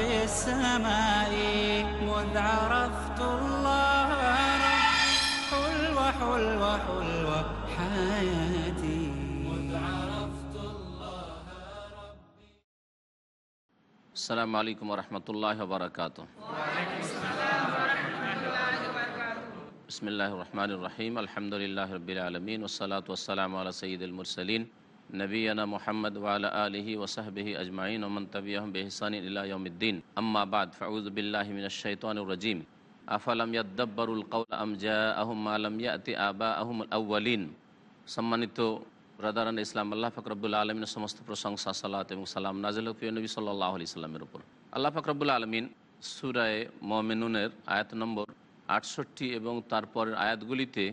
رب السماء مذ عرفت الله ربي حلوة حلوة حلوة حياتي. مذ عرفت السلام عليكم ورحمة الله وبركاته. بسم الله الرحمن الرحيم. الحمد لله رب العالمين والصلاة والسلام على سيد المرسلين নবীনা মোহাম্মদ ওয়াল আলহি ওসাহবিহি আজমাইন ওমন তবিয়াহ বেহসান ইলামদ্দিন আম্মাবাদ ফাউজবিল্লাহমিনশাইতানুরজিম আফালাম ইয়াদ্দাব্বারুল কৌল আমজা আহম আলম ইয়াতি আবা আহম আউ্বালিন সম্মানিত রাদারান ইসলাম, আল্লাহ ফাকরবুল্লা আলমিনের সমস্ত প্রশংসা, সালাত এবং সালাম নাজিল নবী সাল্লাহ আলি সাল্লামের উপর। আল্লাহ ফাকরবুল্লা আলমিন সুরায় মমিনুনের আয়াত নম্বর আটষট্টি এবং তারপরের আয়াতগুলিতে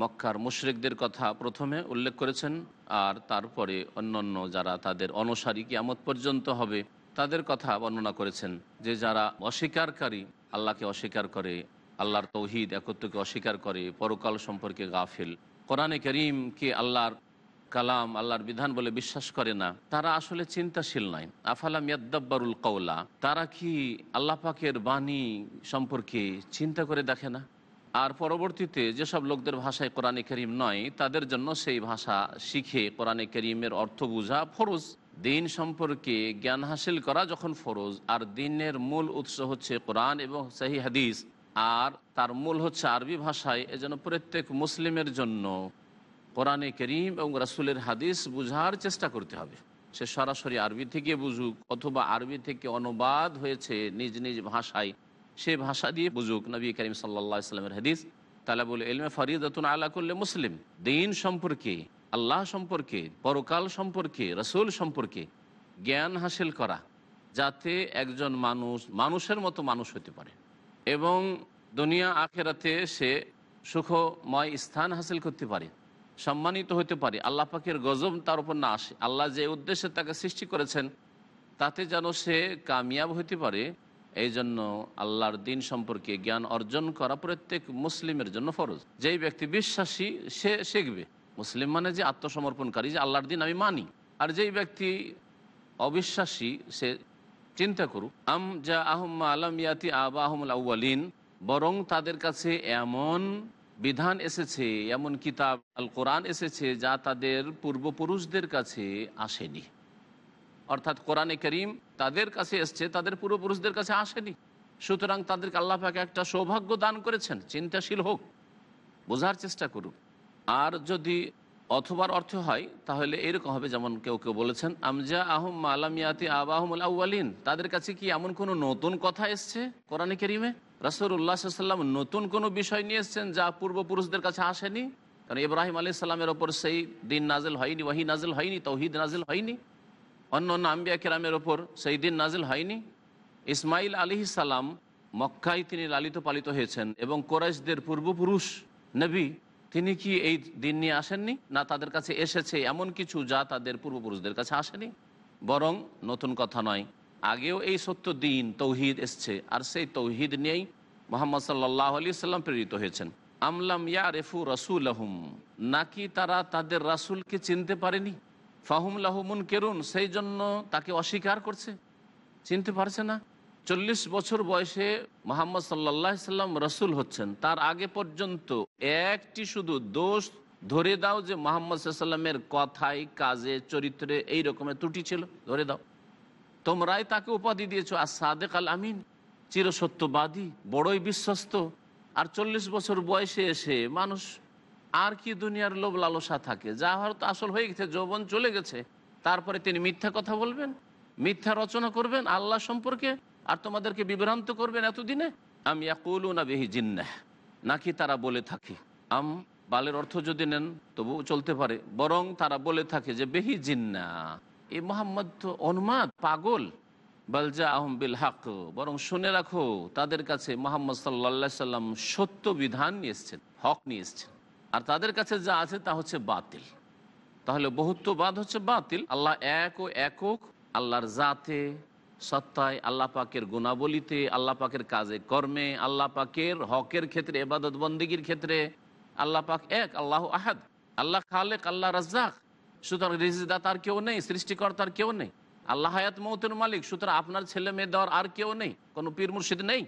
মক্কার মুশরিকদের কথা প্রথমে উল্লেখ করেছেন, আর তারপরে অন্যান্য যারা তাদের অনুসারী কিয়ামত পর্যন্ত হবে, তাদের কথা বর্ণনা করেছেন যে যারা অস্বীকারী আল্লাহকে অস্বীকার করে, আল্লাহর তৌহিদ একত্রকে অস্বীকার করে, পরকাল সম্পর্কে গাফিল। কোরআনে করিমকে আল্লাহর কালাম, আল্লাহর বিধান বলে বিশ্বাস করে না, তারা আসলে চিন্তাশীল নয়। আফালাম ইয়াদ্দাব্বারুল কৌলা তারা কি আল্লাহ পাকের বাণী সম্পর্কে চিন্তা করে দেখে না? আর পরবর্তীতে যেসব লোকদের ভাষায় কোরআনে করিম নয়, তাদের জন্য সেই ভাষা শিখে কোরআনে করিমের অর্থ বোঝা ফরজ। দিন সম্পর্কে জ্ঞান হাসিল করা যখন ফরজ, আর দিনের মূল উৎস হচ্ছে কোরআন এবং সাহি হাদিস, আর তার মূল হচ্ছে আরবি ভাষায় এজন্য প্রত্যেক মুসলিমের জন্য কোরআনে করিম এবং রাসুলের হাদিস বুঝার চেষ্টা করতে হবে। সে সরাসরি আরবি থেকে বুঝুক অথবা আরবি থেকে অনুবাদ হয়েছে নিজ নিজ ভাষায় সে ভাষা দিয়ে বুঝুক নবী করিম সাল্লা ইসলামের হাদিস এলমে ফরিদাতুন আলা করলে মুসলিম। দিন সম্পর্কে, আল্লাহ সম্পর্কে, পরকাল সম্পর্কে, রসুল সম্পর্কে জ্ঞান হাসিল করা, যাতে একজন মানুষ, মানুষের মতো মানুষ হতে পারে। এবং দুনিয়া আখেরাতে সে সুখময় স্থান হাসিল করতে পারে, সম্মানিত হতে পারে। আল্লাহ পাকের গজব তার উপর না আসে। আল্লাহ যে উদ্দেশ্যে তাকে সৃষ্টি করেছেন, তাতে যেন সে কামিয়াব হতে পারে এই জন্য আল্লাহর দিন সম্পর্কে জ্ঞান অর্জন করা প্রত্যেক মুসলিমের জন্য ফরজ। যেই ব্যক্তি বিশ্বাসী, সে শিখবে। মুসলিম মানে যে আত্মসমর্পণকারী, যে আল্লাহর দিন আমি মানি। আর যেই ব্যক্তি অবিশ্বাসী, সে চিন্তা করুক, আম যা আহম্মা আলম ইয়াতি আবা আহমুল আউ্বালিন বরং তাদের কাছে এমন বিধান এসেছে, এমন কিতাব আল কোরআন এসেছে, যা তাদের পূর্বপুরুষদের কাছে আসেনি। অর্থাৎ কোরআনে করিম তাদের কাছে এসছে, তাদের পূর্বপুরুষদের কাছে আসেনি। সুতরাং তাদেরকে আল্লাহ পাকে একটা সৌভাগ্য দান করেছেন, চিন্তাশীল হোক, বোঝার চেষ্টা করুক। আর যদি অথবার অর্থ হয়, তাহলে এরকম হবে যেমন কেউ কেউ বলেছেন আমজা আহম আলামিয়াতি আবাহমুল আউ্বালিন তাদের কাছে কি এমন কোনো নতুন কথা এসছে কোরআনে করিমে? রাসুল্লাহ সাল্লাম নতুন কোনো বিষয় নিয়ে এসছেন যা পূর্বপুরুষদের কাছে আসেনি? কারণ ইব্রাহিম আলি সাল্লামের ওপর সেই দিন নাজিল হয়নি, ওয়াহি নাজেল হয়নি, তৌহিদ নাজিল হয়নি। অন্য অন্য আম্বিয়া কেরামের ওপর সেই দিন নাজিল হয়নি। ইসমাইল আলি সালাম মক্কায় তিনি লালিত পালিত হয়েছেন এবং কোরাইশদের পূর্বপুরুষ নবী, তিনি কি এই দিন নিয়ে আসেননি? না, তাদের কাছে এসেছে এমন কিছু যা তাদের পূর্বপুরুষদের কাছে আসেনি। বরং নতুন কথা নয়, আগেও এই সত্য দিন তৌহিদ এসছে আর সেই তৌহিদ নিয়েই মোহাম্মদ সাল্লাহ আলি সাল্লাম প্রেরিত হয়েছেন। আমলাম ইয়া রেফু রসুল আহম নাকি তারা তাদের রাসুলকে চিনতে পারেনি? ফাহুম লাহুমুন কেরুন সেই জন্য তাকে অস্বীকার করছে। চিনতে পারছে না। চল্লিশ বছর বয়সে মোহাম্মদ সাল্লাহ সাল্লাম রসুল হচ্ছেন। তার আগে পর্যন্ত একটি শুধু দোষ ধরে দাও যে মোহাম্মদ সাল্লামের কথায়, কাজে, চরিত্রে এই রকমের ত্রুটি ছিল। ধরে দাও। তোমরাই তাকে উপাধি দিয়েছ, আর সাদেক আল আমিন চিরসত্যবাদী, বড়ই বিশ্বস্ত। আর চল্লিশ বছর বয়সে এসে মানুষ আর কি দুনিয়ার লোভ লালসা থাকে? যা হয়তো আসল হয়ে গেছে, যৌবন চলে গেছে। তারপরে তিনি মিথ্যা কথা বলবেন, মিথ্যা রচনা করবেন আল্লাহ সম্পর্কে, আর তোমাদেরকে বিভ্রান্ত করবেন এতদিনে? আমি না বেহি জিন্নাহ। নাকি তারা বলে থাকি, আম বালের অর্থ যদি নেন তবু চলতে পারে। বরং তারা বলে থাকে যে, বেহি জিন্না। এ মোহাম্মদ তো অনুমাদ, পাগল। বালজা আহম বিল হক। বরং শুনে রাখো, তাদের কাছে মোহাম্মদ সাল্লা সাল্লাম সত্য বিধান নিয়ে এসছেন, হক নিয়ে এসছেন। আর তাদের কাছে যা আছে তা হচ্ছে বাতিল। তাহলে বহুত্ববাদ হচ্ছে বাতিল। আল্লাহ এক ও একক, আল্লাহর জাতে, সত্তায়, আল্লাহ পাকের গুণাবলিতে, আল্লাহ পাকের কাজে কর্মে, আল্লাহ পাকের হকের ক্ষেত্রে এবাদত বন্দিগির ক্ষেত্রে, আল্লাহ পাক এক, আল্লাহ আহাদ। আল্লাহ খালেক, আল্লাহ রাজ্জাক। সুতরাং রিজদাতার কেউ নেই, সৃষ্টিকর্তার কেউ নেই। আল্লাহ হায়াত মৌতের মালিক, সুতরাং আপনার ছেলে মেয়ে দেওয়ার আর কেউ নেই। কোনো পীর মুর্শিদ নেই।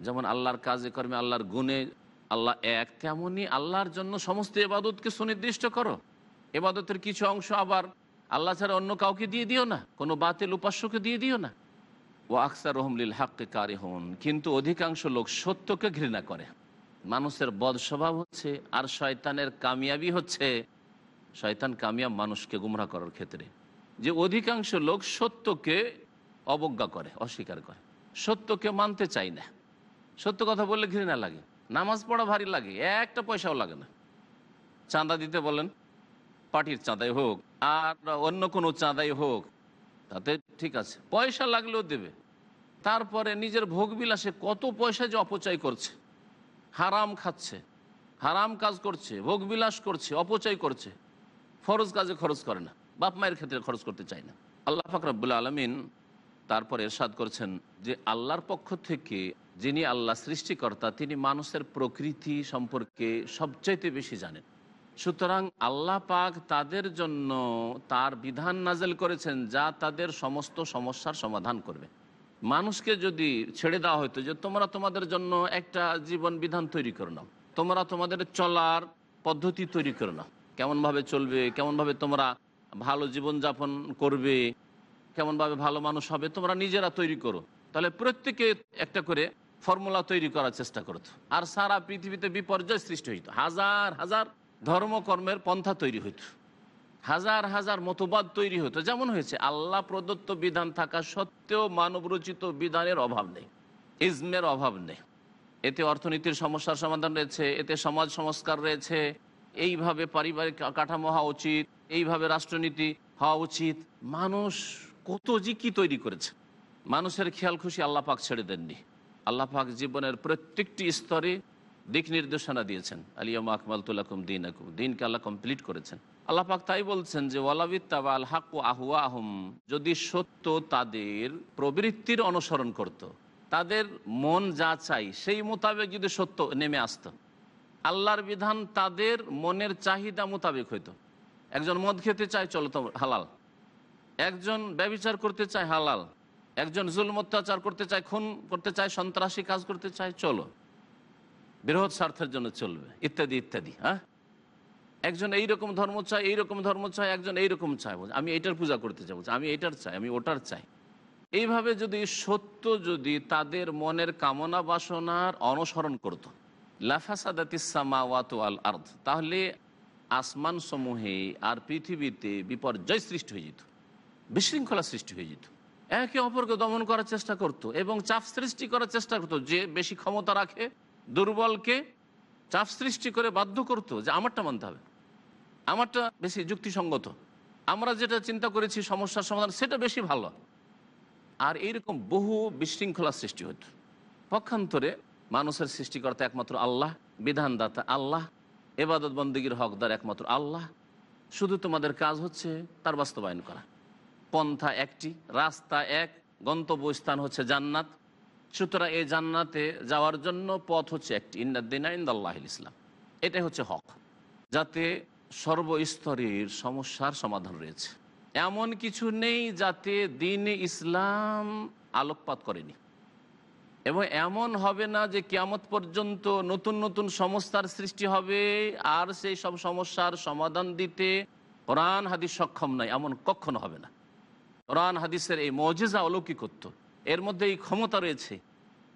যেমন আল্লাহর কাজে কর্মে, আল্লাহর গুণে আল্লাহ এক তেমনই আল্লাহর জন্য সমস্ত এবাদতকে সুনির্দিষ্ট করো। এবাদতের কিছু অংশ আবার আল্লাহ ছাড়া অন্য কাউকে দিয়ে দিও না, কোনো বাতিল উপাস্যকে দিয়ে দিও না। ও আকসার রহমলিল হাক্কে কারে হন কিন্তু অধিকাংশ লোক সত্যকে ঘৃণা করে। মানুষের বদ স্বভাব হচ্ছে আর শয়তানের কামিয়াবি হচ্ছে। শয়তান কামিয়াব মানুষকে গুমরা করার ক্ষেত্রে। যে অধিকাংশ লোক সত্যকে অবজ্ঞা করে, অস্বীকার করে। সত্যকে মানতে চায় না। সত্য কথা বললে ঘৃণা লাগে। নামাজ পড়া ভারী লাগে, একটা পয়সাও লাগে না। চাঁদা দিতে বলেন, পার্টির চাঁদাই হোক, আর অন্য কোনো চাঁদাই হোক, তাতে ঠিক আছে, পয়সা লাগলেও দেবে। তারপরে নিজের ভোগবিলাসে কত পয়সা যে অপচয় করছে। হারাম খাচ্ছে, হারাম কাজ করছে, ভোগবিলাস করছে, অপচয় করছে। ফরজ কাজে খরচ করে না, বাপ মায়ের ক্ষেত্রে খরচ করতে চায় না। আল্লাহ ফাকরাবুল্লা আলমিন তারপর এরশাদ করছেন যে, আল্লাহর পক্ষ থেকে যিনি আল্লাহ সৃষ্টিকর্তা, তিনি মানুষের প্রকৃতি সম্পর্কে সবচাইতে বেশি জানেন। সুতরাং আল্লাহ পাক তাদের জন্য তার বিধান নাজেল করেছেন যা তাদের সমস্ত সমস্যার সমাধান করবে। মানুষকে যদি ছেড়ে দেওয়া হতো যে, তোমরা তোমাদের জন্য একটা জীবন বিধান তৈরি করে নাও। তোমরা তোমাদের চলার পদ্ধতি তৈরি করে নাও। কেমনভাবে চলবে, কেমনভাবে তোমরা ভালো জীবনযাপন করবে, কেমনভাবে ভালো মানুষ হবে, তোমরা নিজেরা তৈরি করো। তাহলে প্রত্যেকে একটা করে ফর্মুলা তৈরি করার চেষ্টা করতো। আর সারা পৃথিবীতে বিপর্যয় সৃষ্টি হইত। হাজার হাজার ধর্মকর্মের পন্থা তৈরি হইত। হাজার হাজার মতবাদ তৈরি হতো যেমন হয়েছে, আল্লাহ প্রদত্ত বিধান থাকা সত্ত্বেও মানবরচিত বিধানের অভাব নেই, ইজমের অভাব নেই। এতে অর্থনীতির সমস্যার সমাধান রয়েছে, এতে সমাজ সংস্কার রয়েছে। এইভাবে পারিবারিক কাঠামো হওয়া উচিত, এইভাবে রাষ্ট্রনীতি হওয়া উচিত। মানুষ কত যে কি তৈরি করেছে। মানুষের খেয়াল খুশি আল্লাহ পাক ছেড়ে দেননি। আল্লাহ পাক জীবনের প্রত্যেকটি স্তরে দিক নির্দেশনা দিয়েছেন। আলিয়াম আকমালতুল্লাকুম দিন আকুম দিনকে আল্লাহ কমপ্লিট করেছেন। আল্লাহ পাক তাই বলছেন যে ওয়ালাবিত্তাবা আল হাক আহুয়া আহম যদি সত্য তাদের প্রবৃত্তির অনুসরণ করত। তাদের মন যা চাই সেই মোতাবেক যদি সত্য নেমে আসতো, আল্লাহর বিধান তাদের মনের চাহিদা মোতাবেক হইতো। একজন মদ খেতে চায়, চলো তো হালাল। একজন ব্যবিচার করতে চায়, হালাল। একজন জুলম অত্যাচার করতে চায়, খুন করতে চায়, সন্ত্রাসী কাজ করতে চায়, চলো। বৃহৎ স্বার্থের জন্য চলবে, ইত্যাদি ইত্যাদি হ্যাঁ? একজন এইরকম ধর্ম চায়, এইরকম ধর্ম চায়, একজন এইরকম চায়, বলছে, আমি এটার পূজা করতে চাই, বলছে, আমি এটার চাই, আমি ওটার চাই। এইভাবে যদি সত্য যদি তাদের মনের কামনা বাসনার অনুসরণ করতো লাফাসাদাতিসামাওয়াত আল আর্থ তাহলে আসমান সমূহে আর পৃথিবীতে বিপর্যয় সৃষ্টি হয়ে যেত, বিশৃঙ্খলা সৃষ্টি হয়ে যেত। একে অপরকে দমন করার চেষ্টা করত এবং চাপ সৃষ্টি করার চেষ্টা করত, যে বেশি ক্ষমতা রাখে, দুর্বলকে চাপ সৃষ্টি করে বাধ্য করতো যে আমারটা মানতে হবে। আমারটা বেশি যুক্তিসঙ্গত। আমরা যেটা চিন্তা করেছি সমস্যার সমাধান, সেটা বেশি ভালো। আর এইরকম বহু বিশৃঙ্খলা সৃষ্টি হতো। পক্ষান্তরে মানুষের সৃষ্টিকর্তা একমাত্র আল্লাহ, বিধানদাতা আল্লাহ, এবাদত বন্দীগীর হকদার একমাত্র আল্লাহ। শুধু তোমাদের কাজ হচ্ছে তার বাস্তবায়ন করা। পন্থা একটি, রাস্তা এক, গন্তব্যস্থান হচ্ছে জান্নাত। সুতরাং এই জান্নাতে যাওয়ার জন্য পথ হচ্ছে একটি ইন্দাদ্দিনা ইন্দাল্লাহ ইসলাম এটাই হচ্ছে হক, যাতে সর্বস্তরের সমস্যার সমাধান রয়েছে। এমন কিছু নেই যাতে দিন ইসলাম আলোকপাত করেনি। এবং এমন হবে না যে কিয়ামত পর্যন্ত নতুন নতুন সমস্যার সৃষ্টি হবে আর সেই সব সমস্যার সমাধান দিতে কোরআন, হাদিস সক্ষম নয়, এমন কখনো হবে না। কোরআন, হাদিসের এই মজেজা অলৌকিকত্ব, এর মধ্যে এই ক্ষমতা রয়েছে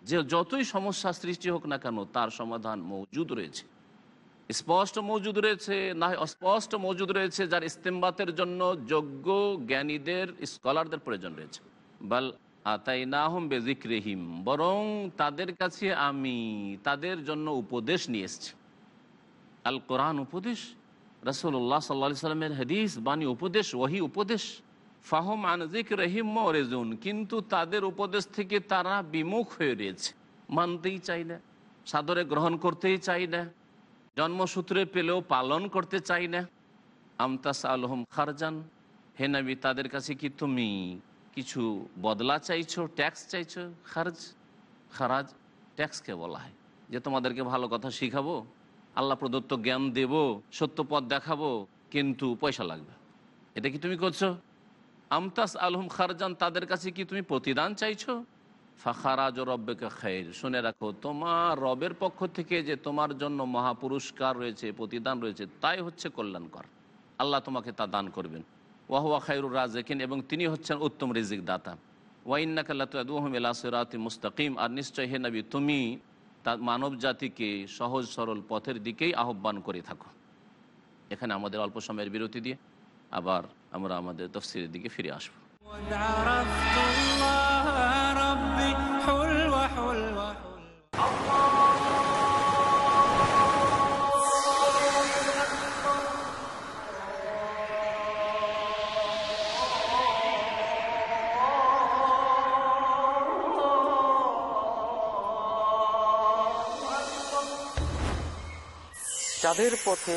যে যতই সমস্যা সৃষ্টি হোক না কেন তার সমাধান মজুদ রয়েছে। স্পষ্ট মজুদ রয়েছে, না অস্পষ্ট মজুদ রয়েছে, যার ইস্তেমবাতের জন্য যোগ্য জ্ঞানীদের, স্কলারদের প্রয়োজন রয়েছে। বাল আতাই না হম বেজিক রেহিম বরং তাদের কাছে আমি তাদের জন্য উপদেশ নিয়ে এসছি। আল কোরআন উপদেশ রসুল্লাহ সাল্লা সাল্লামের হাদিস, বাণী উপদেশ ওহি উপদেশ ফাহম আনজিক রহিম রেজুন কিন্তু তাদের উপদেশ থেকে তারা বিমুখ হয়ে রয়েছে। মানতেই চাই না, সাদরে গ্রহণ করতেই চাই না, জন্মসূত্রে পেলেও পালন করতে চাই না। আমতাস আলহম খারজান, হে নবী, তাদের কাছে কি তুমি কিছু বদলা চাইছো, ট্যাক্স চাইছো? খারজ, খারাজ ট্যাক্সকে বলা হয়? যে তোমাদেরকে ভালো কথা শিখাবো, আল্লাহ প্রদত্ত জ্ঞান দেব, সত্য পথ দেখাবো, কিন্তু পয়সা লাগবে। এটা কি তুমি করছ? আমতাস আলহম খারজান, তাদের কাছে কি তুমি প্রতিদান চাইছো? ফাখারাজ রব্বেকে খাইর, শুনে রাখো, তোমার রবের পক্ষ থেকে যে তোমার জন্য মহাপুরস্কার রয়েছে, প্রতিদান রয়েছে, তাই হচ্ছে কল্যাণকর। আল্লাহ তোমাকে তা দান করবেন। ওয়াহুয়া খাইরুর রাজেকিন এবং তিনি হচ্ছেন উত্তম রিজিক দাতা ওয়াইনাকাল্লাতুমিলাসিরাতি মুস্তাকিম, আর নিশ্চয় হে নবী, তুমি তা মানব জাতিকে সহজ সরল পথের দিকেই আহ্বান করে থাকো। এখানে আমাদের অল্প সময়ের বিরতি দিয়ে আবার আমরা আমাদের তফসিলের দিকে ফিরে আসব। যাদের পথে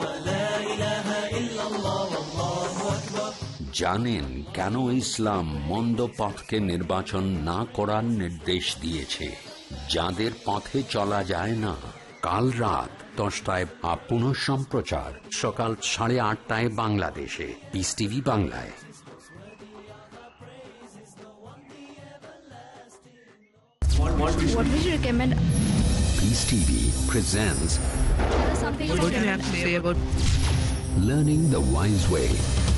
জানেন কেন ইসলাম মন্দ পথকে নির্বাচন না করার নির্দেশ দিয়েছে। যাদের পথে চলা যায় না কাল রাত দশটায় বা পুনঃ সম্প্রচার সকাল সাড়ে আটটায় বাংলাদেশে। পিস টিভি বাংলায়। What would you recommend? Peace TV presents What do you have to say about learning the wise way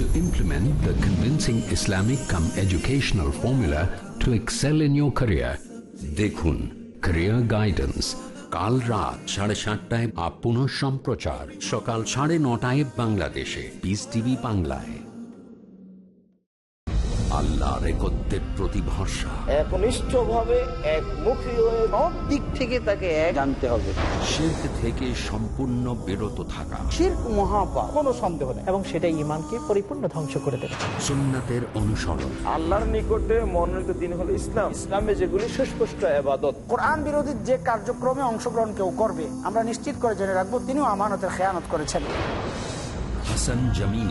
To implement the convincing Islamic come educational formula to excel in your career. দেখুন career guidance কাল রাত সাড়ে সাতটায় up সম্প্রচার সকাল সাড়ে নটায় বাংলাদেশে পিস টিভি বাংলায় আল্লাহ রেকত্বের প্রতি ভরসা একনিষ্ঠভাবে একমুখী হয়ে সব দিক থেকে তাকে এক জানতে হবে। শিল্প থেকে সম্পূর্ণ বিরত থাকা। শির্ক মহাপা কোনো সন্দেহ নেই। এবং সেটা ইমানকে পরিপূর্ণ ধ্বংস করে দেবে। সুন্নাতের অনুসরণ। আল্লাহর নিকটে মনোনীত দিন হলো ইসলাম। ইসলামে যেগুলি সুস্পষ্ট আবাদত কোরআন বিরোধী যে কার্যক্রমে অংশগ্রহণ কেউ করবে আমরা নিশ্চিত করে জেনে রাখব তিনিও আমানতের খেয়ানত করেছেন। Hasan Jamil.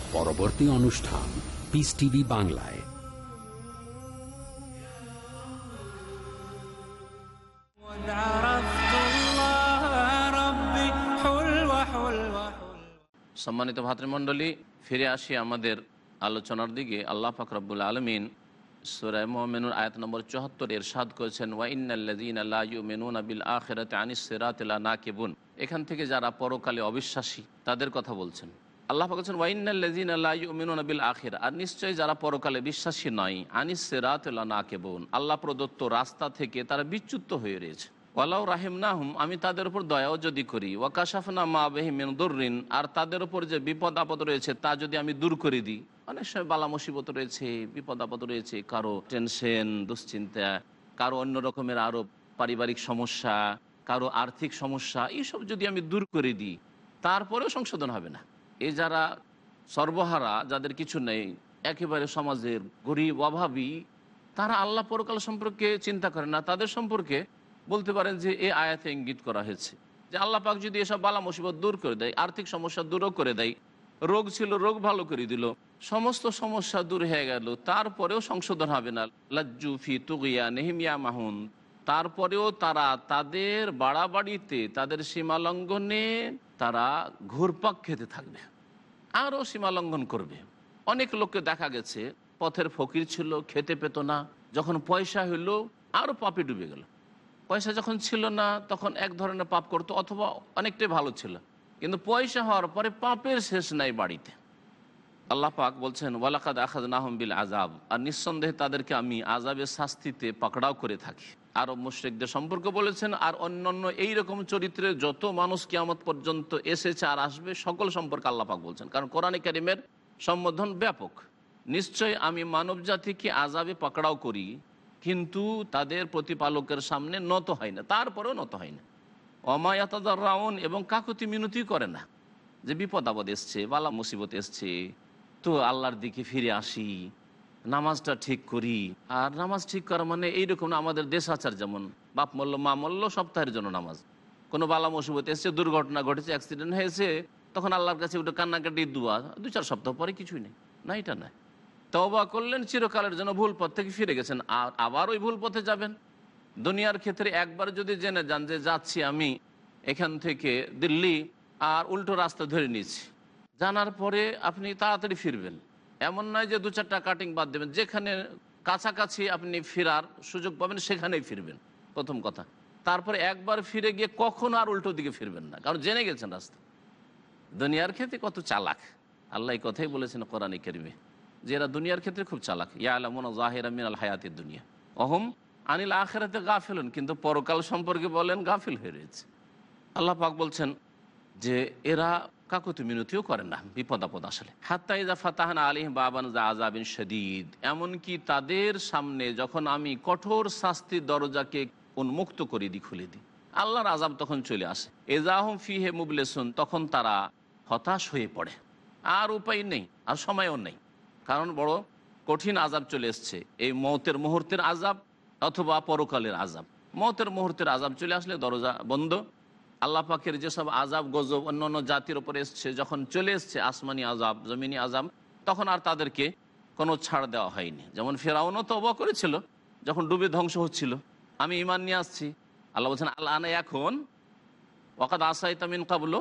পরবর্তী অনুষ্ঠান পিস টিভি বাংলায়। সম্মানিত ভাতৃমণ্ডলী, ফিরে আসি আমাদের আলোচনার দিকে। আল্লাহ ফাকরাবুল আলমিন সুরায় মোহামেনুর আয়াত নম্বর চুহাত্তর এরশাদ করেছেন ওয়াইনাল্লাজিন আখেরাতে আনিস সেরাত না কেবুন এখান থেকে যারা পরকালে অবিশ্বাসী, তাদের কথা বলছেন। আল্লাহ বলছেন মেনুন আবিল আখের আর নিশ্চয়ই যারা পরকালে বিশ্বাসী নয়, আনিস সেরাতিল্লা না কেবুন আল্লাহ প্রদত্ত রাস্তা থেকে তারা বিচ্যুত হয়ে রয়েছে। ওয়ালাউ রাহিম নাহুম আমি তাদের উপর দয়াও যদি করি, ওয়াকাশাফনা মা বেহিমেন দুর্রিন, আর তাদের উপর যে বিপদ আপদ রয়েছে তা যদি আমি দূর করে দিই, অনেক সময় বালা মুসিবত রয়েছে, বিপদ আপদ রয়েছে, কারও টেনশন, দুশ্চিন্তা, কারও অন্য রকমের আরও পারিবারিক সমস্যা, কারও আর্থিক সমস্যা এইসব যদি আমি দূর করে দিই, তারপরেও সংশোধন হবে না। এই যারা সর্বহারা, যাদের কিছু নেই, একেবারে সমাজের গরিব, অভাবী, তারা আল্লাহ পরকাল সম্পর্কে চিন্তা করে না। তাদের সম্পর্কে বলতে পারেন যে এ আয়াতে ইঙ্গিত করা হয়েছে। যে আল্লাহ পাক যদি এসব বালা মুসিবত দূর করে দেয়, আর্থিক সমস্যা দূরও করে দেয়, রোগ ছিল, রোগ ভালো করে দিল, সমস্ত সমস্যা দূর হয়ে গেল, তারপরেও সংশোধন হবে না। লাজ্জুফি তুগিয়া নেহিমিয়া মাহুন তারপরেও তারা তাদের বাড়াবাড়িতে, তাদের সীমালঙ্ঘনে তারা ঘুরপাক খেতে থাকবে। আরও সীমা লঙ্ঘন করবে। অনেক লোককে দেখা গেছে, পথের ফকির ছিল, খেতে পেত না। যখন পয়সা হইল, আরও পাপে ডুবে গেল। পয়সা যখন ছিল না, তখন এক ধরনের পাপ করতো, অথবা অনেকটাই ভালো ছিল। কিন্তু পয়সা হওয়ার পরে পাপের শেষ নাই বাড়িতে। আল্লাহ পাক বলছেন, ওয়ালাকাদ আখাদ নাহম বিল আজাব আর নিঃসন্দেহে তাদেরকে আমি আজাবের শাস্তিতে পাকড়াও করে থাকি। আরব মুশ্রিকদের সম্পর্কে বলেছেন, আর অন্যান্য এইরকম চরিত্রের যত মানুষ কিয়ামত পর্যন্ত এসেছে আর আসবে, সকল সম্পর্কে আল্লাহ পাক বলছেন। কারণ কোরআন কারিমের সম্বোধন ব্যাপক। নিশ্চয় আমি মানব জাতিকে আজাবে পাকড়াও করি, কিন্তু তাদের প্রতিপালকের সামনে নত হয় না, তারপরেও নত হয় না। অমায়াতাদার রাউন এবং কাকুতি মিনতি করে না যে বিপদ আপদ এসছে, বালা মুসিবত এসছে, তো আল্লাহর দিকে ফিরে আসি। নামাজটা ঠিক করি। আর নামাজ ঠিক করা মানে এইরকম আমাদের দেশ আচার যেমন, বাপ মল্ল মা মল্ল সপ্তাহের জন্য নামাজ। কোনো বালা মুসিবত এসছে, দুর্ঘটনা ঘটেছে অ্যাক্সিডেন্ট হয়েছে, তখন আল্লাহর কাছে ওটা কান্নাকাটি দুয়া। দু চার সপ্তাহ পরে কিছুই নেই, না এটা নয়। তবা করলেন, চিরকালের জন্য ভুল পথ থেকে ফিরে গেছেন, আর আবার ওই ভুল পথে যাবেন। দুনিয়ার ক্ষেত্রে একবার যদি জেনে যান যে যাচ্ছি আমি এখান থেকে দিল্লি, আর উল্টো রাস্তা ধরে নিয়েছি। জানার পরে আপনি তাড়াতাড়ি ফিরবেন। এমন নয় যে দু চারটা কাটিং বাদ দেবেন। যেখানে কাছাকাছি আপনি ফেরার সুযোগ পাবেন, সেখানেই ফিরবেন। প্রথম কথা। তারপরে একবার ফিরে গিয়ে কখনো আর উল্টো দিকে ফিরবেন না। কারণ জেনে গেছেন রাস্তা। দুনিয়ার ক্ষেত্রে কত চালাক। আল্লাহ এই কথাই বলেছেন কোরআন করিমে। যে এরা দুনিয়ার ক্ষেত্রে খুব চালাক। ইয়া আলমন জাহির আমিন আল হায়াতের দুনিয়া। অহম আনিল আখেরাতে গাফিলন। কিন্তু পরকাল সম্পর্কে বলেন, গাফিল হয়ে রয়েছে। আল্লাহ পাক বলছেন যে এরা কাকুতি মিনতিও করেন না, বিপদ আপদ আসলে। হাত্তা ইজা ফাতাহান আলিহ বাবান আজাবিন শদীদ, এমনকি তাদের সামনে যখন আমি কঠোর শাস্তির দরজাকে উন্মুক্ত করে দিই, খুলে দিই, আল্লাহর আজাব তখন চলে আসে। এজাহম ফিহে মুবলেসুন, তখন তারা হতাশ হয়ে পড়ে। আর উপায় নেই, আর সময়ও নেই। কারণ বড় কঠিন আজাব চলে এসছে, এই মৌতের মুহূর্তের আজাব অথবা পরকালের আজাব মতের মুহূর্তের আজাব চলে আসলে দরজা বন্ধ আল্লাহ পাকের যেসব আজাব গজব অন্য অন্য জাতির ওপরে এসছে, যখন চলে এসছে আসমানি আজাব জমিনি আজাব তখন আর তাদেরকে কোনো ছাড় দেওয়া হয়নি। যেমন ফেরাউনও তো অবাক করেছিল, যখন ডুবে ধ্বংস হচ্ছিল। আমি ইমান নিয়ে আসছি। আল্লাহ বলছেন আল্লাহ আনা এখন ওকাদ আসাই তামিন কাবলো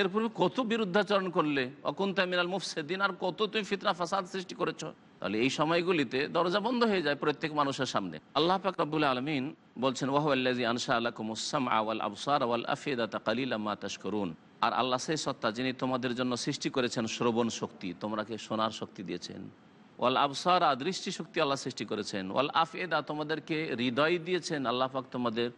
এরপরে কত বিরুদ্ধাচরণ করলে অকুন তামিনাল মুফসেদিন, আর কত তুমি ফিতনা, ফাসাদ সৃষ্টি করেছ। তাহলে এই সময়গুলিতে দরজা বন্ধ হয়ে যায় প্রত্যেক মানুষের সামনে। আল্লাহ পাক রব্বুল আলমিন বলছেন ওয়াহুল্লাজি আনসা আলাকুমুসাম আওয়াল আবসার আওয়াল আফিদাতা কালিল আম্মা তাশকরুন। আর আল্লাহ সেই সত্তা যিনি তোমাদের জন্য সৃষ্টি করেছেন শ্রবণ শক্তি, তোমরাকে শোনার শক্তি দিয়েছেন। ওয়াল আবসার আর দৃষ্টি শক্তি আল্লাহ সৃষ্টি করেছেন। ওয়াল আফেদা, তোমাদেরকে হৃদয় দিয়েছেন। আল্লাহ পাক তোমাদের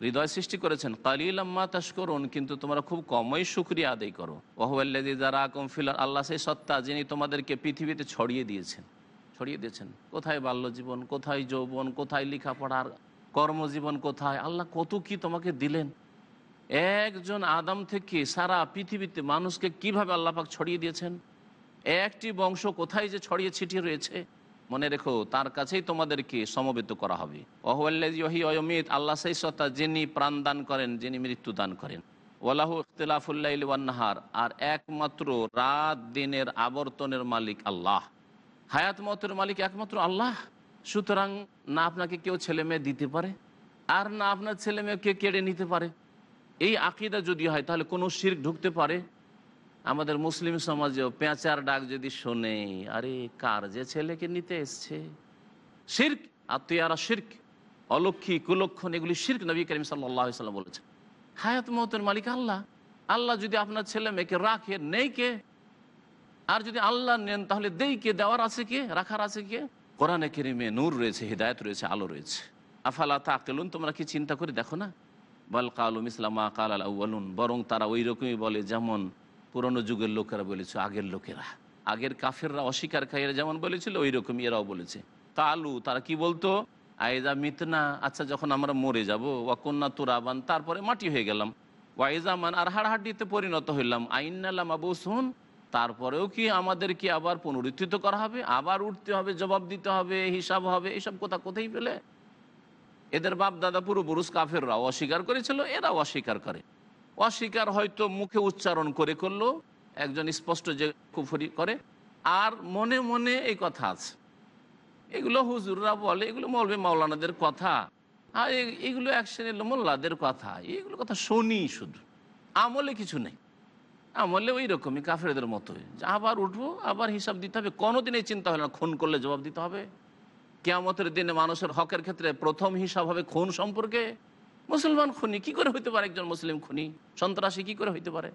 হৃদয় সৃষ্টি করেছেন। কালিল আম্মা তাস্করুন কিন্তু তোমরা খুব কমই শুক্রিয়া আদায় করো। ওহুল্লাদি যারা কমফিল আল্লাহ সেই সত্তা যিনি তোমাদেরকে পৃথিবীতে ছড়িয়ে দিয়েছেন। ছড়িয়ে দিয়েছেন। কোথায় বাল্য জীবন কোথায় যৌবন, কোথায় লেখাপড়ার কর্মজীবন, কোথায়? আল্লাহ কত কি তোমাকে দিলেন? একজন আদম থেকে সারা পৃথিবীতে মানুষকে কীভাবে আল্লাপাক ছড়িয়ে দিয়েছেন? একটি বংশ কোথায় যে ছড়িয়ে ছিটিয়ে রয়েছে? মনে রেখো, তার কাছেই তোমাদেরকে সমবেত করা হবে। ওহি অয়মিত আল্লাহ সেই সত্তা যিনি প্রাণ দান করেন, যিনি মৃত্যু দান করেন। ওয়ালাহু ইখতলাফুল্লাইল ওয়ান্নাহার আর একমাত্র রাত দিনের আবর্তনের মালিক আল্লাহ। হায়াত মতের মালিক একমাত্র আল্লাহ। সুতরাং না আপনাকে কেউ ছেলে মেয়ে দিতে পারে, আর না আপনার ছেলে মেয়েকে কেড়ে নিতে পারে। এই আকিদা যদি হয়, তাহলে কোনো শির ঢুকতে পারে। আমাদের মুসলিম সমাজেও পেঁচার ডাক যদি শোনে, আরে কার যে ছেলেকে নিতে এসছে? শির্ক, আত্মীয়ারা শির্ক অলক্ষী কুলক্ষণ, এগুলি শির্ক নবী করিম সাল্লাহ সাল্লাম বলেছেন। হায়াত মহতের মালিক আল্লাহ। আল্লাহ যদি আপনার ছেলে মেয়েকে রাখে নেই কে আর যদি আল্লাহ নেন, তাহলে দেই কে, দেওয়ার আছে কে, রাখার আছে কে? কোরআনে কেরিমে নূর রয়েছে, হৃদায়ত রয়েছে, আলো রয়েছে। আফালা তাকেলুন তোমরা কি চিন্তা করে দেখো না? বল কালুম ইসলামা কাল আল আউ্বালুন বরং তারা ওই রকমই বলে যেমন পুরনো যুগের লোকেরা বলেছে, আগের লোকেরা। আগের কাফেররা অস্বীকারীরা যেমন বলেছিল, ওই রকমই এরাও বলেছে। কালু, তারা কি বলতো? আয়েজা মিতনা আচ্ছা যখন আমরা মরে যাব ওয়াকন্যা তুরাবান, তারপরে মাটি হয়ে গেলাম। ওয়াইজামান আর হাড়হাড্ডিতে পরিণত হইলাম। আইনালাম আবুসুন তারপরেও কি আমাদের কি আবার পুনরুত্থিত করা হবে? আবার উঠতে হবে, জবাব দিতে হবে, হিসাব হবে, এসব কথা কোথায় পেলে? এদের বাপ দাদা পূর্বপুরুষ কাফেররাও অস্বীকার করেছিল, এরাও অস্বীকার করে। অস্বীকার হয়তো মুখে উচ্চারণ করে করল, একজন স্পষ্ট যে কুফরি করে, আর মনে মনে এই কথা আছে। এগুলো হুজুররা বলে, এগুলো মৌলবী মাওলানাদের কথা। আর এগুলো এক শ্রেণির মোল্লাদের কথা। এগুলো কথা শুনি শুধু। আমলে কিছু নেই। আমলে ওই রকমই কাফেরদের মতোই। আবার উঠবো, আবার হিসাব দিতে হবে। কোনোদিন এই চিন্তা হলো না, খুন করলে জবাব দিতে হবে। কেয়ামতের দিনে মানুষের হকের ক্ষেত্রে প্রথম হিসাব হবে খুন সম্পর্কে। মুসলমান খুনি, কি করে হইতে পারে একজন মুসলিম খুনি? সন্ত্রাসী কি করে হইতে পারে?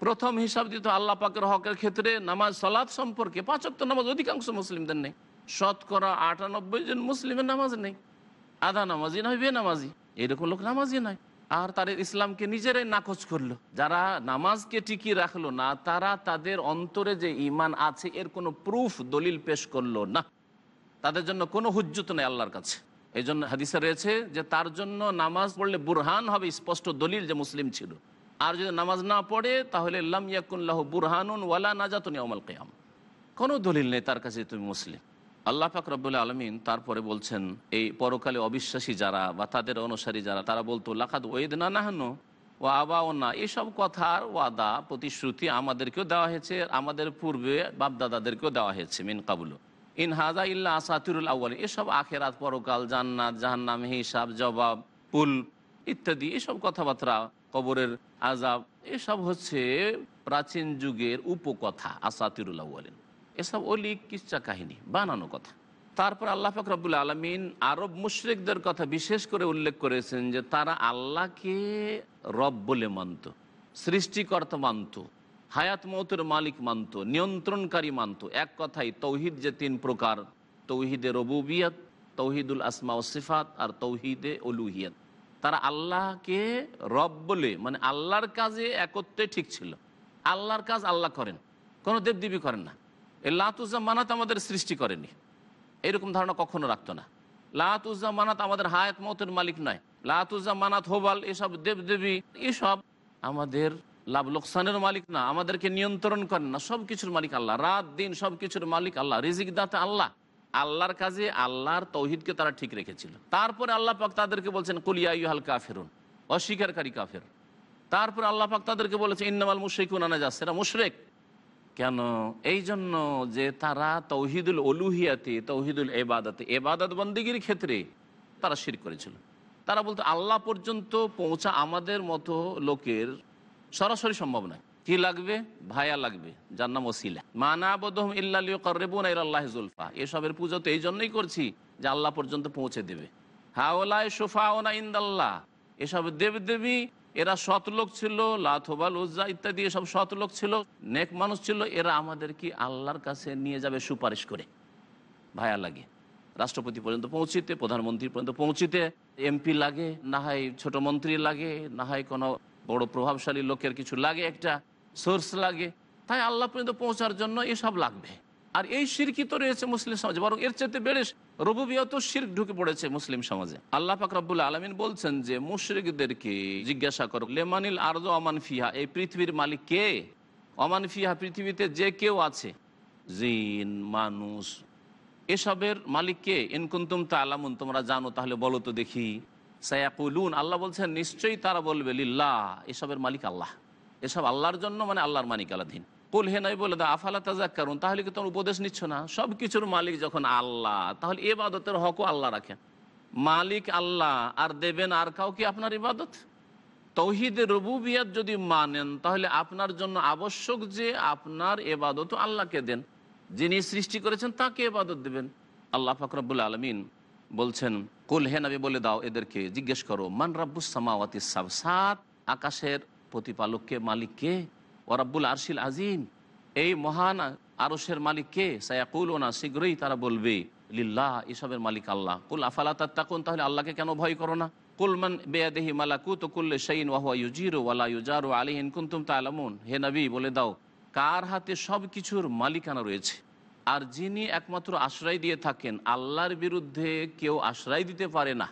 প্রথম হিসাব দিত আল্লাহ পাকের হকের ক্ষেত্রে। নামাজ সলাদ সম্পর্কে পাঁচক্ত নামাজ অধিকাংশ মুসলিমদের নেই। শতকরা আটানব্বই জন মুসলিমের নামাজ নেই। আধা নামাজি নয় বে নামাজি এরকম লোক নামাজি নয়। আর তাদের ইসলামকে নিজেরাই নাকচ করল। যারা নামাজকে টিকিয়ে রাখল না, তারা তাদের অন্তরে যে ইমান আছে, এর কোনো প্রুফ দলিল পেশ করল না। তাদের জন্য কোনো হুজ্জুত নেই আল্লাহর কাছে। এই জন্য হাদিসে রয়েছে যে, তার জন্য নামাজ পড়লে বুরহান হবে, স্পষ্ট দলিল যে মুসলিম ছিল। আর যদি নামাজ না পড়ে, তাহলে লাম ইয়াকুল্লাহ বুরহানুন ওয়ালা নাজাতুন ইয়াউমাল কিয়াম। কোনো দলিল নেই তার কাছে তুমি মুসলিম। আল্লাহ পাক রব্বুল আলমিন তারপরে বলছেন, এই পরকালে অবিশ্বাসী যারা বা তাদের অনুসারী যারা, তারা বলতো লাখাদ ওয়েদ না নাহানো ও আবা ও না এসব কথার ওয়াদা, প্রতিশ্রুতি আমাদেরকেও দেওয়া হয়েছে আমাদের পূর্বে বাপদাদাদেরকেও দেওয়া হয়েছে, মিন কাবুল। ইন হাজা ইল্লা আসাতিরুল আউ্বাল এসব আখেরাত, পরকাল, জান্নাত, জাহান্নাম, হিসাব, জবাব, পুল ইত্যাদি, এসব কথাবার্তা, কবরের আজাব এসব হচ্ছে প্রাচীন যুগের উপকথা, আসাতিরুল আউ্বালিন এসব অলিক কিচ্ছা কাহিনী? বানানো কথা। তারপর আল্লাহ ফাকরাবুল আলমিন আরব মুশরিকদের কথা বিশেষ করে উল্লেখ করেছেন যে তারা আল্লাহকে রব বলে মানত, সৃষ্টিকর্তা মানত, হায়াত মৌতের মালিক মানত, নিয়ন্ত্রণকারী মানত। এক কথাই তৌহিদ যে তিন প্রকার, তৌহিদে রবুবিয়ত, তৌহিদুল আসমা ও সিফাত আর তৌহিদে অলুহিয়ত তারা আল্লাহকে রব বলে মানে আল্লাহর কাজে একত্রে ঠিক ছিল। আল্লাহর কাজ আল্লাহ করেন, কোনো দেবদেবী করেন না। এই লাতুজা মানাত আমাদের সৃষ্টি করেনি। এরকম ধারণা কখনো রাখতো না। লাতুজা মানাত আমাদের হায়াত মতের মালিক নয়। লাতুজা মানাত হোবাল, এসব দেবদেবী, এসব আমাদের লাভ লোকসানের মালিক না। আমাদেরকে নিয়ন্ত্রণ করেন না। সব কিছুর মালিক আল্লাহ। রাত, দিন সব কিছুর মালিক আল্লাহ। রিজিক দাতা আল্লাহ। আল্লাহর কাজে আল্লাহর তৌহিদকে তারা ঠিক রেখেছিল। তারপরে আল্লাহ পাক তাদেরকে বলছেন কুলিয়া ইহাল কাফেরুন অস্বীকারী কাফের। তারপরে আল্লাহ পাক তাদেরকে বলেছে, ইন্নামাল মুশরিকুন উনানা যাচ্ছে এরা মুশরেক। কেন? এই জন্য যে তারা তৌহিদুল অলুহিয়াতে তৌহিদুল এবাদাতে, এবাদত বন্দীগীর ক্ষেত্রে তারা শির করেছিল। তারা বলতো, আল্লাহ পর্যন্ত পৌঁছা আমাদের মতো লোকের সরাসরি সম্ভব নয়। কি লাগবে? ভায়া লাগবে। যার নাম ওসিলা। মানা বদহম এসবের পুজো তো এই জন্যই করছি যে আল্লাহ পর্যন্ত পৌঁছে দেবে। হাওলায় সোফা ওনা ইন্দাল্লাহ। এসব দেবদেবী এরা সৎ লোক ছিল, লাথোবাল, উজ্জা ইত্যাদি সৎ লোক ছিল, নেক মানুষ ছিল, এরা আমাদের কি আল্লাহর কাছে নিয়ে যাবে সুপারিশ করে। ভায়া লাগে। রাষ্ট্রপতি পর্যন্ত পৌঁছিতে, প্রধানমন্ত্রী পর্যন্ত পৌঁছিতে, এমপি লাগে, না হয় ছোট মন্ত্রী লাগে, না হয় কোনো বড় প্রভাবশালী লোকের কিছু লাগে, একটা সোর্স লাগে। তাই আল্লাহ পর্যন্ত পৌঁছার জন্য এসব লাগবে। আর এই শিরকি তো রয়েছে মুসলিম সমাজে, বরং এর চাইতে বেড়ে রবুবিয়ত শির ঢুকে পড়েছে মুসলিম সমাজে। আল্লাহ পাক রব্বুল আলমিন বলছেন যে, মুশরিকদেরকে জিজ্ঞাসা করো, লেমানিল আরজ অমান ফিহা, এই পৃথিবীর মালিক কে? অমান ফিহা পৃথিবীতে যে কেউ আছে। জিন, মানুষ, এসবের মালিক কে? ইনকুন্তুম তা আলামুন তোমরা জানো, তাহলে বলো তো দেখি। সায়াকুলুন, আল্লাহ বলছেন, নিশ্চয়ই তারা বলবে, লিল্লাহ, এসবের মালিক আল্লাহ। এসব আল্লাহর জন্য মানে আল্লাহর মালিক আলাধীন কুল হে নাই বলে দা আফালা তাজাক কারণ তাহলে কি তোমার উপদেশ নিচ্ছ না? সব কিছুর মালিক যখন আল্লাহ, তাহলে এবাদতের হকও আল্লাহ রাখেন। মালিক আল্লাহ, আর দেবেন আর কাউকে আপনার ইবাদত? তৌহিদের রবুবিয়াত যদি মানেন, তাহলে আপনার জন্য আবশ্যক যে আপনার এবাদত আল্লাহকে দেন। যিনি সৃষ্টি করেছেন, তাকে এবাদত দেবেন। আল্লাহ ফাকরাবুল আলমিন বলছেন, কুল হে নবী বলে দাও এদেরকে, জিজ্ঞেস করো, মান রাব্বুস সামাওয়াতি সাব সাত আকাশের প্রতিপালককে, মালিককে? ও রাব্বুল আরশিল আজিম, এই মহান আরসের মালিক কে? সায়াকুল না শীঘ্রই তারা বলবে, লিল্লাহ, এসবের মালিক আল্লাহ। কুল আফালা তাত্তাকুন? তাহলে আল্লাহকে কেন ভয় করো না? কুলমান বেয়াদেহি মালাকুত কুল্লে শাইন ওয়াহুয়া ইউজিরু ওয়ালা ইউজারু আলিহিন কুনতুম তালামুন হে নবী, বলে দাও, কার হাতে সব কিছুর মালিকানা রয়েছে? আর যিনি একমাত্র আশ্রয় দিয়ে থাকেন, আল্লাহর বিরুদ্ধে কেউ আশ্রয় দিতে পারে না।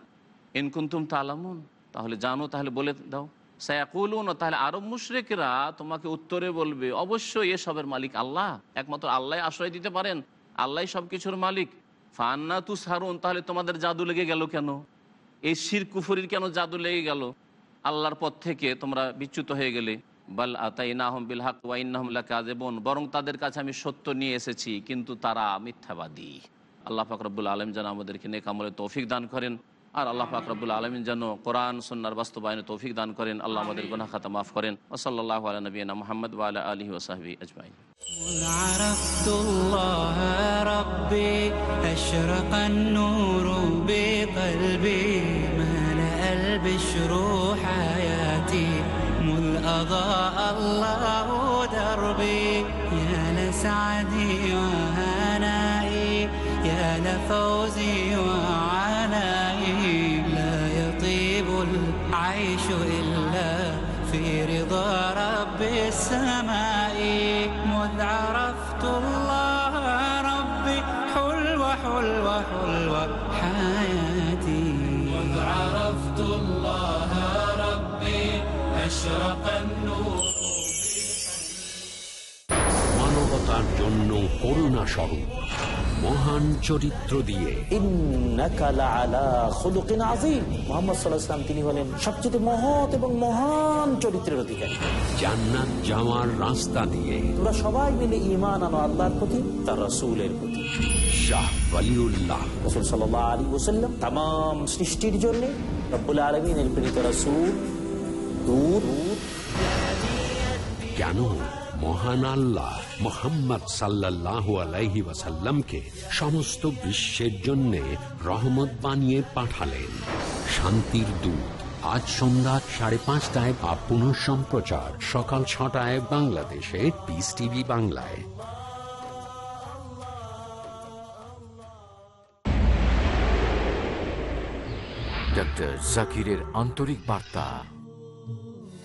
ইনকুন্তুম তালামুন তাহলে জানো, তাহলে বলে দাও। সায়াকুলুন তাহলে আরব মুশরেকরা তোমাকে উত্তরে বলবে, অবশ্যই এসবের মালিক আল্লাহ, একমাত্র আল্লাহ আশ্রয় দিতে পারেন, আল্লাহ সব কিছুর মালিক। ফান্না তু সারুন তাহলে তোমাদের জাদু লেগে গেল কেন? এই শির কুফুরির কেন জাদু লেগে গেল? আল্লাহর পথ থেকে তোমরা বিচ্যুত হয়ে গেলে। বাল আতাই নাহম বিল হাক ওয়াইনাহমলা কাজেবন বরং তাদের কাছে আমি সত্য নিয়ে এসেছি, কিন্তু তারা মিথ্যাবাদী। আল্লাহ ফাকরবুল আলম যেন আমাদেরকে নেক আমলে তৌফিক দান করেন। আর আল্লাহ ফাকরবুল আলমিন যেন কোরআন সন্ন্যার বাস্তবায়নে তৌফিক দান করেন আল্লাহ আমাদের গুনাহ খাতা মাফ করেন ওসল্লাহ আলা নবীনা মোহাম্মদ ওয়ালা আলহি ওসাহবি আজমাইন عرفت الله ربي أشرق النور بقلبي ملأ البشر حياتي مذ أضاء الله دربي يا لسعدي وهنائي يا لفوزي وعنائي মানবতার জন্য করুণা স্বরূপ মহান চরিত্র দিয়ে। তিনি হলেন সবচেয়ে মহৎ এবং মহান চরিত্রের অধিকারী। জান্নাত যাওয়ার রাস্তা দিয়ে। তোমরা সবাই মিলে ইমান আনো আল্লাহর প্রতি তার রসুলের প্রতি। শাহ ওয়ালিউল্লাহ। রসুল সাল্লাহ আলী ওসাল্লাম তাম সৃষ্টির জন্য রব্বুল আলমিনের প্রেরিত রসুল কেন মহান আল্লাহ মোহাম্মদ সাল্লাহ আলাইহি ওয়াসাল্লামকে সমস্ত বিশ্বের জন্য রহমত বানিয়ে পাঠালেন? শান্তির দূত। আজ সন্ধ্যা সাড়ে পাঁচটায় বা পুনঃ সম্প্রচার। সকাল ছটায় বাংলাদেশে। পিস টিভি বাংলায়। ডক্টর জাকিরের আন্তরিক বার্তা।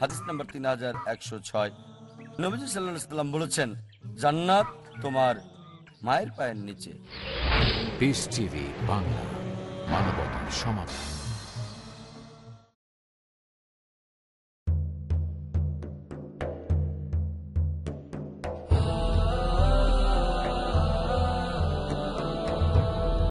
হাদিস নম্বর তিন হাজার একশো ছয়। নবীজি সাল্লাহ সাল্লাম বলেছেন, জান্নাত তোমার মায়ের পায়ের নিচে। বাংলা, মানবতার সমাধান।